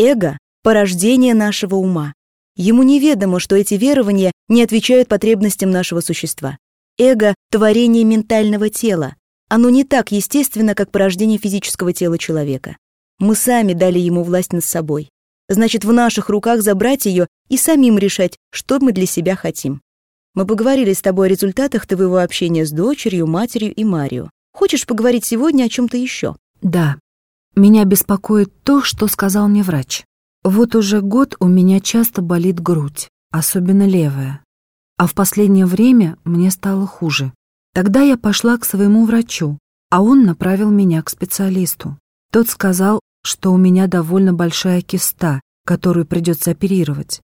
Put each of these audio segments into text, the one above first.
Эго — порождение нашего ума. Ему неведомо, что эти верования не отвечают потребностям нашего существа. Эго — творение ментального тела. Оно не так естественно, как порождение физического тела человека. Мы сами дали ему власть над собой. Значит, в наших руках забрать ее и самим решать, что мы для себя хотим. Мы поговорили с тобой о результатах твоего общения с дочерью, матерью и Марио. Хочешь поговорить сегодня о чем-то еще? Да. Меня беспокоит то, что сказал мне врач. Вот уже год у меня часто болит грудь, особенно левая. А в последнее время мне стало хуже. Тогда я пошла к своему врачу, а он направил меня к специалисту. Тот сказал, что у меня довольно большая киста, которую придется оперировать.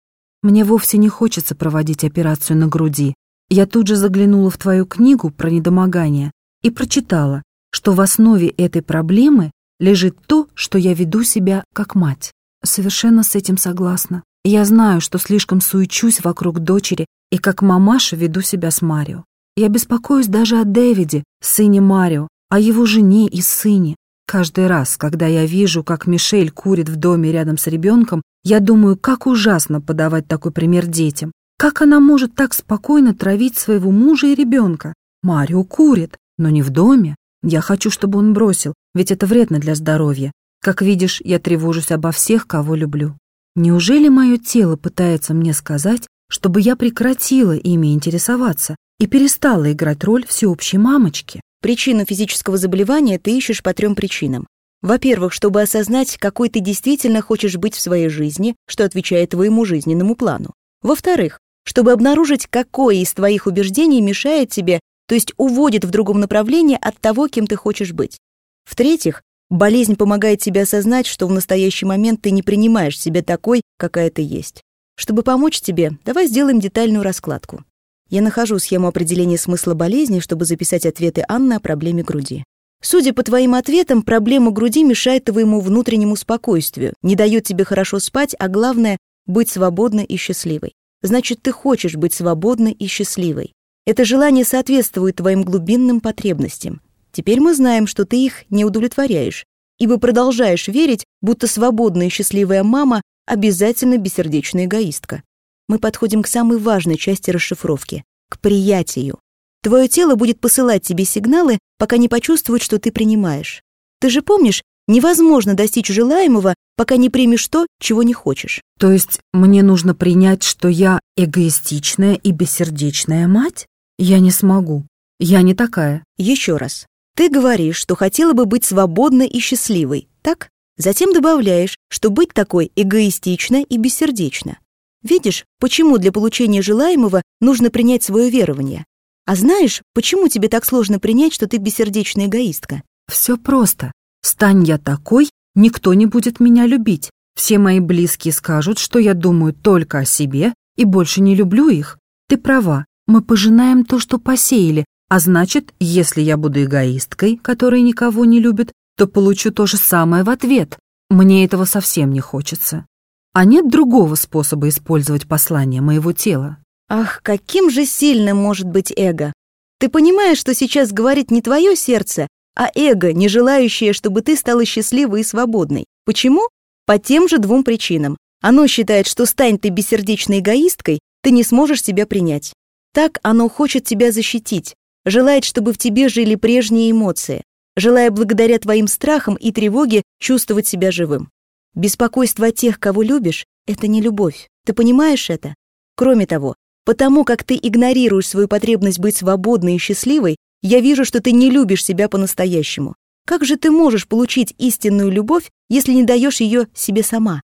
Мне вовсе не хочется проводить операцию на груди. Я тут же заглянула в твою книгу про недомогание и прочитала, что в основе этой проблемы лежит то, что я веду себя как мать. Совершенно с этим согласна. Я знаю, что слишком суечусь вокруг дочери и как мамаша веду себя с Марио. Я беспокоюсь даже о Дэвиде, сыне Марио, о его жене и сыне. Каждый раз, когда я вижу, как Мишель курит в доме рядом с ребенком, я думаю, как ужасно подавать такой пример детям. Как она может так спокойно травить своего мужа и ребенка? Марио курит, но не в доме. Я хочу, чтобы он бросил, ведь это вредно для здоровья. Как видишь, я тревожусь обо всех, кого люблю. Неужели мое тело пытается мне сказать, чтобы я прекратила ими интересоваться и перестала играть роль всеобщей мамочки? Причину физического заболевания ты ищешь по трем причинам. Во-первых, чтобы осознать, какой ты действительно хочешь быть в своей жизни, что отвечает твоему жизненному плану. Во-вторых, чтобы обнаружить, какое из твоих убеждений мешает тебе, то есть уводит в другом направлении от того, кем ты хочешь быть. В-третьих, болезнь помогает тебе осознать, что в настоящий момент ты не принимаешь себя такой, какая ты есть. Чтобы помочь тебе, давай сделаем детальную раскладку. Я нахожу схему определения смысла болезни, чтобы записать ответы Анны о проблеме груди. Судя по твоим ответам, проблема груди мешает твоему внутреннему спокойствию, не дает тебе хорошо спать, а главное — быть свободной и счастливой. Значит, ты хочешь быть свободной и счастливой. Это желание соответствует твоим глубинным потребностям. Теперь мы знаем, что ты их не удовлетворяешь, ибо продолжаешь верить, будто свободная и счастливая мама обязательно бессердечная эгоистка мы подходим к самой важной части расшифровки — к приятию. Твое тело будет посылать тебе сигналы, пока не почувствует, что ты принимаешь. Ты же помнишь, невозможно достичь желаемого, пока не примешь то, чего не хочешь. То есть мне нужно принять, что я эгоистичная и бессердечная мать? Я не смогу. Я не такая. Еще раз. Ты говоришь, что хотела бы быть свободной и счастливой, так? Затем добавляешь, что быть такой эгоистично и бессердечно. Видишь, почему для получения желаемого нужно принять свое верование? А знаешь, почему тебе так сложно принять, что ты бессердечная эгоистка? Все просто. Стань я такой, никто не будет меня любить. Все мои близкие скажут, что я думаю только о себе и больше не люблю их. Ты права, мы пожинаем то, что посеяли, а значит, если я буду эгоисткой, которая никого не любит, то получу то же самое в ответ. Мне этого совсем не хочется. А нет другого способа использовать послание моего тела? Ах, каким же сильным может быть эго! Ты понимаешь, что сейчас говорит не твое сердце, а эго, не желающее, чтобы ты стала счастливой и свободной. Почему? По тем же двум причинам. Оно считает, что стань ты бессердечной эгоисткой, ты не сможешь себя принять. Так оно хочет тебя защитить, желает, чтобы в тебе жили прежние эмоции, желая благодаря твоим страхам и тревоге чувствовать себя живым. Беспокойство о тех, кого любишь, это не любовь. Ты понимаешь это? Кроме того, потому как ты игнорируешь свою потребность быть свободной и счастливой, я вижу, что ты не любишь себя по-настоящему. Как же ты можешь получить истинную любовь, если не даешь ее себе сама?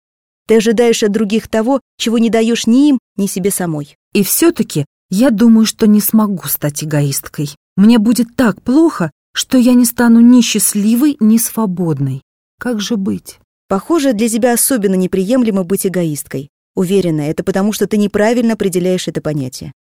Ты ожидаешь от других того, чего не даешь ни им, ни себе самой. И все-таки я думаю, что не смогу стать эгоисткой. Мне будет так плохо, что я не стану ни счастливой, ни свободной. Как же быть? Похоже, для тебя особенно неприемлемо быть эгоисткой. Уверена, это потому, что ты неправильно определяешь это понятие.